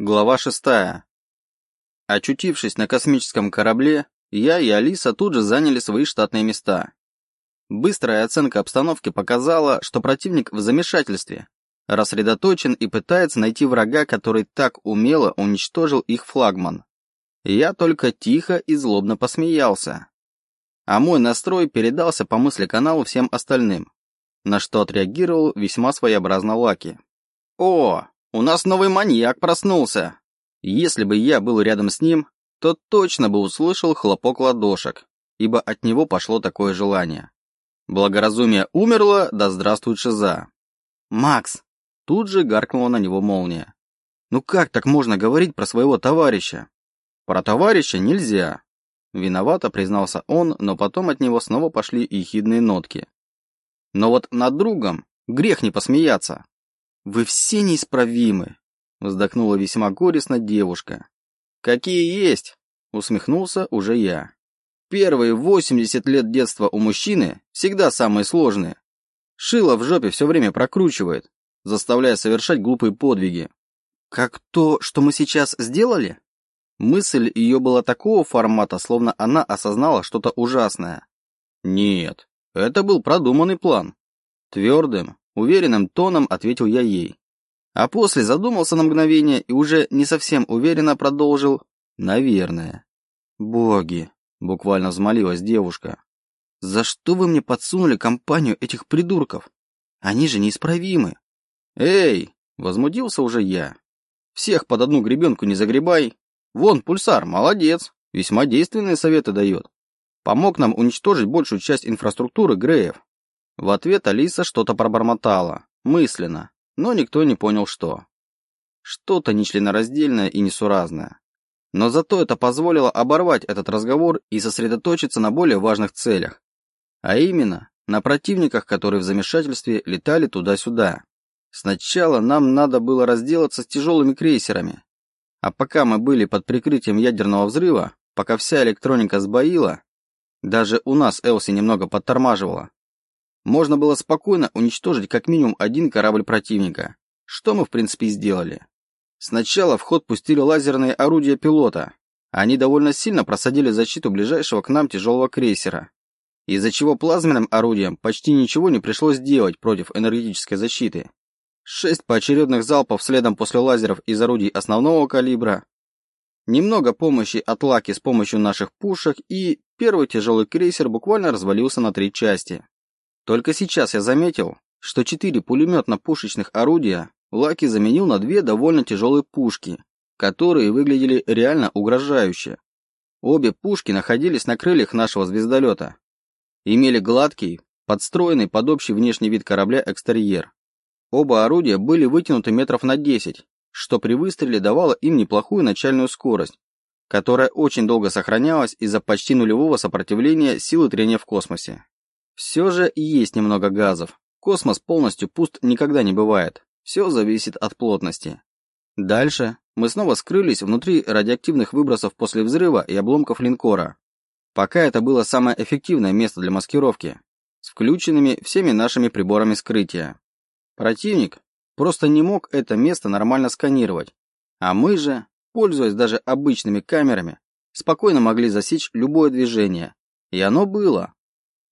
Глава шестая. Очутившись на космическом корабле, я и Алиса тут же заняли свои штатные места. Быстрая оценка обстановки показала, что противник в замешательстве, рассредоточен и пытается найти врага, который так умело уничтожил их флагман. Я только тихо и злобно посмеялся. А мой настрой передался по мысли каналу всем остальным, на что отреагировал весьма своеобразно Лаки. «О, у нас новый маньяк проснулся. Если бы я был рядом с ним, то точно бы услышал хлопок ладошек, ибо от него пошло такое желание. Благоразумие умерло, да здравствует Шиза. «Макс!» Тут же гаркнула на него молния. «Ну как так можно говорить про своего товарища?» «Про товарища нельзя!» Виновато признался он, но потом от него снова пошли ехидные нотки. «Но вот над другом грех не посмеяться!» «Вы все неисправимы!» — вздохнула весьма горестно девушка. «Какие есть!» — усмехнулся уже я. «Первые 80 лет детства у мужчины всегда самые сложные. Шило в жопе все время прокручивает, заставляя совершать глупые подвиги. Как то, что мы сейчас сделали?» Мысль ее была такого формата, словно она осознала что-то ужасное. «Нет, это был продуманный план. Твердым, Уверенным тоном ответил я ей. А после задумался на мгновение и уже не совсем уверенно продолжил «Наверное». «Боги!» — буквально взмолилась девушка. «За что вы мне подсунули компанию этих придурков? Они же неисправимы!» «Эй!» — возмутился уже я. «Всех под одну гребенку не загребай. Вон, пульсар, молодец, весьма действенные советы дает. Помог нам уничтожить большую часть инфраструктуры Греев. В ответ Алиса что-то пробормотала, мысленно, но никто не понял что. Что-то нечленораздельное и несуразное. Но зато это позволило оборвать этот разговор и сосредоточиться на более важных целях. А именно, на противниках, которые в замешательстве летали туда-сюда. Сначала нам надо было разделаться с тяжелыми крейсерами. А пока мы были под прикрытием ядерного взрыва, пока вся электроника сбоила, даже у нас Элси немного подтормаживала, можно было спокойно уничтожить как минимум один корабль противника, что мы в принципе сделали. Сначала в ход пустили лазерные орудия пилота. Они довольно сильно просадили защиту ближайшего к нам тяжелого крейсера, из-за чего плазменным орудиям почти ничего не пришлось делать против энергетической защиты. Шесть поочередных залпов следом после лазеров из орудий основного калибра, немного помощи от Лаки с помощью наших пушек и первый тяжелый крейсер буквально развалился на три части. Только сейчас я заметил, что четыре пулеметно-пушечных орудия Лаки заменил на две довольно тяжелые пушки, которые выглядели реально угрожающе. Обе пушки находились на крыльях нашего звездолета. Имели гладкий, подстроенный под общий внешний вид корабля экстерьер. Оба орудия были вытянуты метров на 10, что при выстреле давало им неплохую начальную скорость, которая очень долго сохранялась из-за почти нулевого сопротивления силы трения в космосе. Все же есть немного газов. Космос полностью пуст никогда не бывает. Все зависит от плотности. Дальше мы снова скрылись внутри радиоактивных выбросов после взрыва и обломков линкора. Пока это было самое эффективное место для маскировки, с включенными всеми нашими приборами скрытия. Противник просто не мог это место нормально сканировать, а мы же, пользуясь даже обычными камерами, спокойно могли засечь любое движение. И оно было.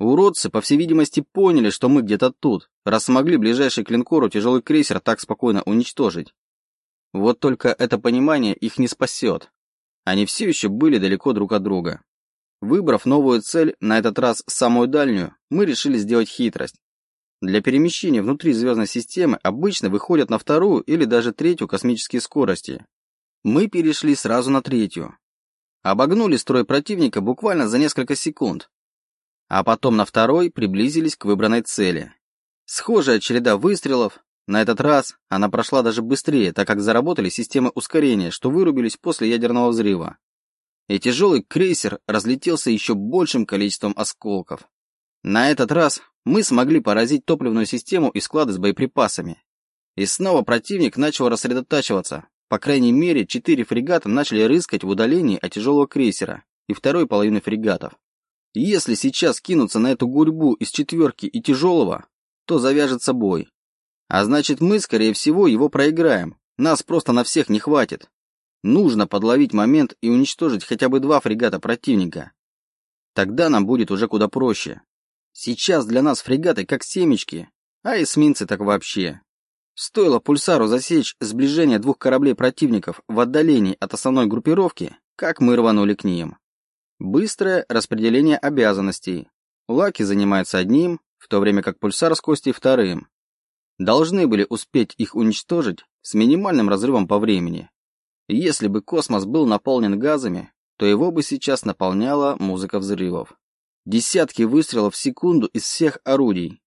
Уродцы, по всей видимости, поняли, что мы где-то тут, раз смогли ближайший к линкору тяжелый крейсер так спокойно уничтожить. Вот только это понимание их не спасет. Они все еще были далеко друг от друга. Выбрав новую цель, на этот раз самую дальнюю, мы решили сделать хитрость. Для перемещения внутри звездной системы обычно выходят на вторую или даже третью космические скорости. Мы перешли сразу на третью. Обогнули строй противника буквально за несколько секунд, а потом на второй приблизились к выбранной цели. Схожая череда выстрелов, на этот раз она прошла даже быстрее, так как заработали системы ускорения, что вырубились после ядерного взрыва. И тяжелый крейсер разлетелся еще большим количеством осколков. На этот раз мы смогли поразить топливную систему и склады с боеприпасами. И снова противник начал рассредотачиваться. По крайней мере, четыре фрегата начали рыскать в удалении от тяжелого крейсера и второй половины фрегатов. Если сейчас кинуться на эту гурьбу из четверки и тяжелого, то завяжется бой. А значит, мы, скорее всего, его проиграем. Нас просто на всех не хватит. Нужно подловить момент и уничтожить хотя бы два фрегата противника. Тогда нам будет уже куда проще. Сейчас для нас фрегаты как семечки, а эсминцы так вообще. Стоило пульсару засечь сближение двух кораблей противников в отдалении от основной группировки, как мы рванули к ним. Быстрое распределение обязанностей. Лаки занимается одним, в то время как пульсар с Костей вторым. Должны были успеть их уничтожить с минимальным разрывом по времени. Если бы космос был наполнен газами, то его бы сейчас наполняла музыка взрывов. Десятки выстрелов в секунду из всех орудий.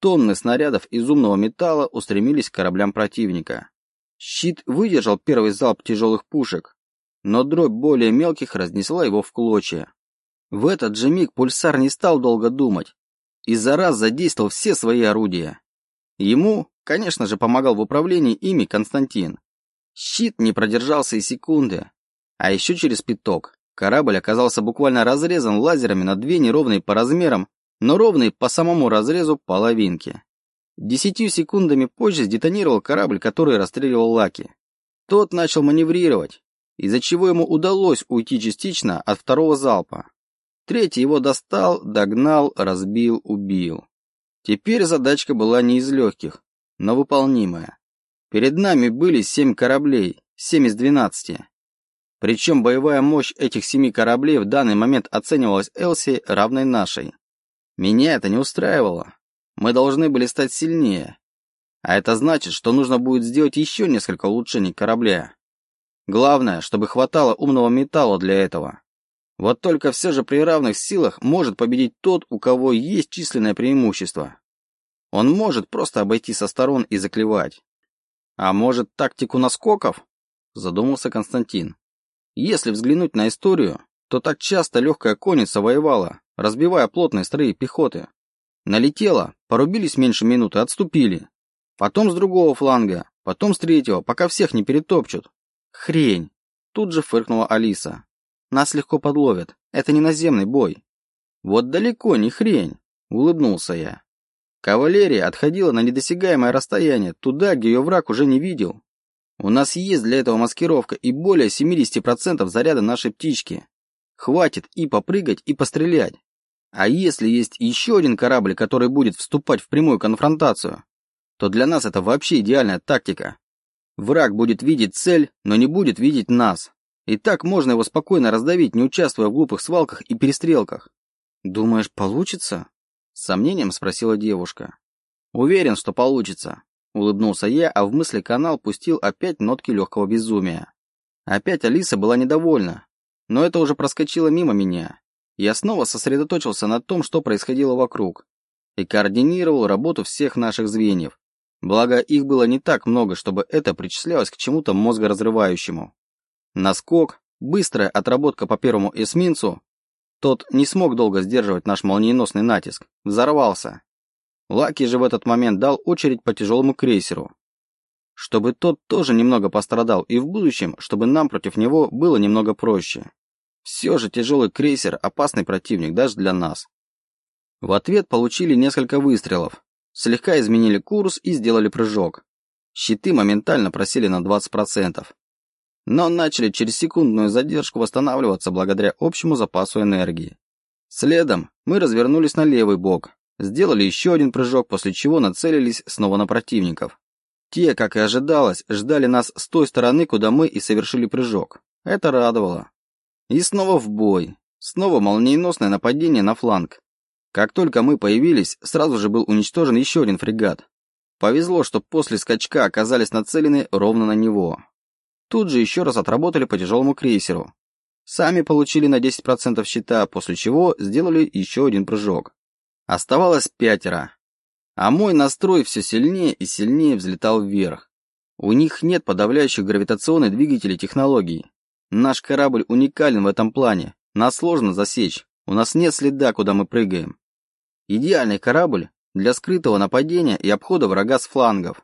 Тонны снарядов из умного металла устремились к кораблям противника. Щит выдержал первый залп тяжелых пушек, но дробь более мелких разнесла его в клочья. В этот же миг пульсар не стал долго думать и за раз задействовал все свои орудия. Ему, конечно же, помогал в управлении ими Константин. Щит не продержался и секунды, а еще через пяток корабль оказался буквально разрезан лазерами на две неровные по размерам, но ровные по самому разрезу половинки. Десятью секундами позже сдетонировал корабль, который расстреливал Лаки. Тот начал маневрировать, из-за чего ему удалось уйти частично от второго залпа. Третий его достал, догнал, разбил, убил. Теперь задачка была не из легких, но выполнимая. Перед нами были семь кораблей, семь из двенадцати. Причем боевая мощь этих семи кораблей в данный момент оценивалась Элси равной нашей. Меня это не устраивало. Мы должны были стать сильнее. А это значит, что нужно будет сделать еще несколько улучшений корабля. Главное, чтобы хватало умного металла для этого. Вот только все же при равных силах может победить тот, у кого есть численное преимущество. Он может просто обойти со сторон и заклевать. А может тактику наскоков? Задумался Константин. Если взглянуть на историю, то так часто легкая конница воевала, разбивая плотные строи пехоты. Налетела, порубились меньше минуты, отступили. Потом с другого фланга, потом с третьего, пока всех не перетопчут. Хрень. Тут же фыркнула Алиса. Нас легко подловят. Это не наземный бой. Вот далеко не хрень, улыбнулся я. Кавалерия отходила на недосягаемое расстояние, туда, где ее враг уже не видел. У нас есть для этого маскировка и более 70% заряда нашей птички. Хватит и попрыгать, и пострелять. А если есть еще один корабль, который будет вступать в прямую конфронтацию, то для нас это вообще идеальная тактика. Враг будет видеть цель, но не будет видеть нас. И так можно его спокойно раздавить, не участвуя в глупых свалках и перестрелках. «Думаешь, получится?» С сомнением спросила девушка. «Уверен, что получится», — улыбнулся я, а в мысли канал пустил опять нотки легкого безумия. Опять Алиса была недовольна, но это уже проскочило мимо меня. Я снова сосредоточился на том, что происходило вокруг, и координировал работу всех наших звеньев. Благо, их было не так много, чтобы это причислялось к чему-то мозгоразрывающему. Наскок, быстрая отработка по первому эсминцу. Тот не смог долго сдерживать наш молниеносный натиск. Взорвался. Лаки же в этот момент дал очередь по тяжелому крейсеру, чтобы тот тоже немного пострадал, и в будущем, чтобы нам против него было немного проще. Все же тяжелый крейсер – опасный противник даже для нас. В ответ получили несколько выстрелов, слегка изменили курс и сделали прыжок. Щиты моментально просели на 20%, но начали через секундную задержку восстанавливаться благодаря общему запасу энергии. Следом мы развернулись на левый бок, сделали еще один прыжок, после чего нацелились снова на противников. Те, как и ожидалось, ждали нас с той стороны, куда мы и совершили прыжок. Это радовало. И снова в бой. Снова молниеносное нападение на фланг. Как только мы появились, сразу же был уничтожен еще один фрегат. Повезло, что после скачка оказались нацелены ровно на него. Тут же еще раз отработали по тяжелому крейсеру. Сами получили на 10% щита, после чего сделали еще один прыжок. Оставалось пятеро. А мой настрой все сильнее и сильнее взлетал вверх. У них нет подавляющих гравитационных двигателей технологий. Наш корабль уникален в этом плане. Нас сложно засечь. У нас нет следа, куда мы прыгаем. Идеальный корабль для скрытого нападения и обхода врага с флангов.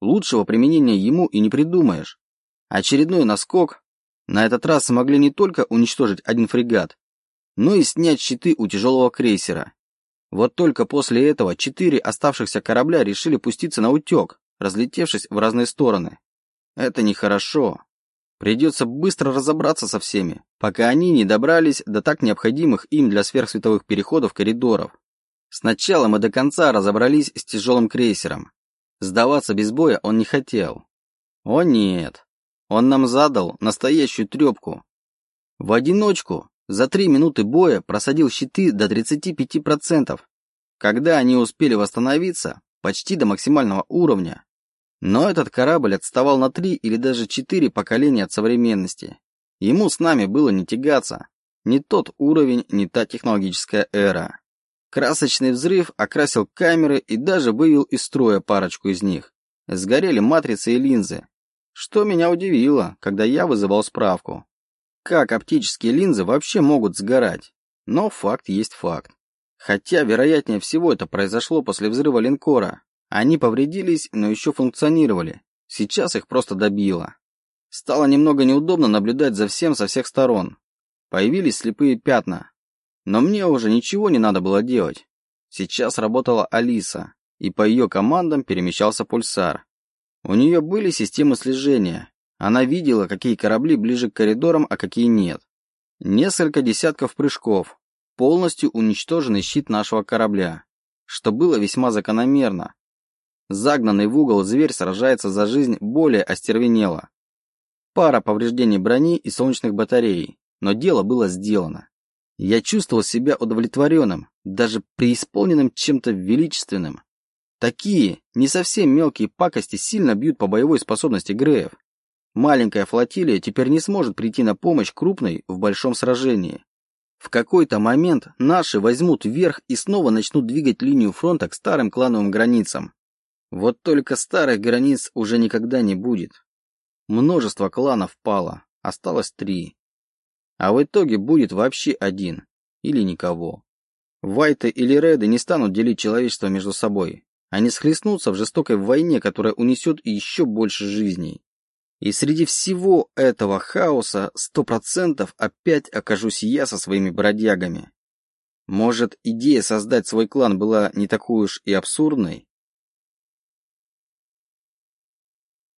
Лучшего применения ему и не придумаешь. Очередной наскок. На этот раз смогли не только уничтожить один фрегат, но и снять щиты у тяжелого крейсера. Вот только после этого четыре оставшихся корабля решили пуститься на утек, разлетевшись в разные стороны. Это нехорошо. Придется быстро разобраться со всеми, пока они не добрались до так необходимых им для сверхсветовых переходов коридоров. Сначала мы до конца разобрались с тяжелым крейсером. Сдаваться без боя он не хотел. О нет, он нам задал настоящую трепку. В одиночку за три минуты боя просадил щиты до 35%. Когда они успели восстановиться, почти до максимального уровня, но этот корабль отставал на три или даже четыре поколения от современности. Ему с нами было не тягаться. Не тот уровень, не та технологическая эра. Красочный взрыв окрасил камеры и даже вывел из строя парочку из них. Сгорели матрицы и линзы. Что меня удивило, когда я вызывал справку. Как оптические линзы вообще могут сгорать? Но факт есть факт. Хотя, вероятнее всего, это произошло после взрыва линкора, они повредились, но еще функционировали. Сейчас их просто добило. Стало немного неудобно наблюдать за всем со всех сторон. Появились слепые пятна. Но мне уже ничего не надо было делать. Сейчас работала Алиса, и по ее командам перемещался пульсар. У нее были системы слежения. Она видела, какие корабли ближе к коридорам, а какие нет. Несколько десятков прыжков. Полностью уничтоженный щит нашего корабля. Что было весьма закономерно, Загнанный в угол зверь сражается за жизнь более остервенело. Пара повреждений брони и солнечных батарей, но дело было сделано. Я чувствовал себя удовлетворенным, даже преисполненным чем-то величественным. Такие, не совсем мелкие пакости сильно бьют по боевой способности Греев. Маленькая флотилия теперь не сможет прийти на помощь крупной в большом сражении. В какой-то момент наши возьмут вверх и снова начнут двигать линию фронта к старым клановым границам. Вот только старых границ уже никогда не будет. Множество кланов пало, осталось три. А в итоге будет вообще один. Или никого. Вайты или Реды не станут делить человечество между собой. Они схлестнутся в жестокой войне, которая унесет еще больше жизней. И среди всего этого хаоса сто процентов опять окажусь я со своими бродягами. Может, идея создать свой клан была не такой уж и абсурдной?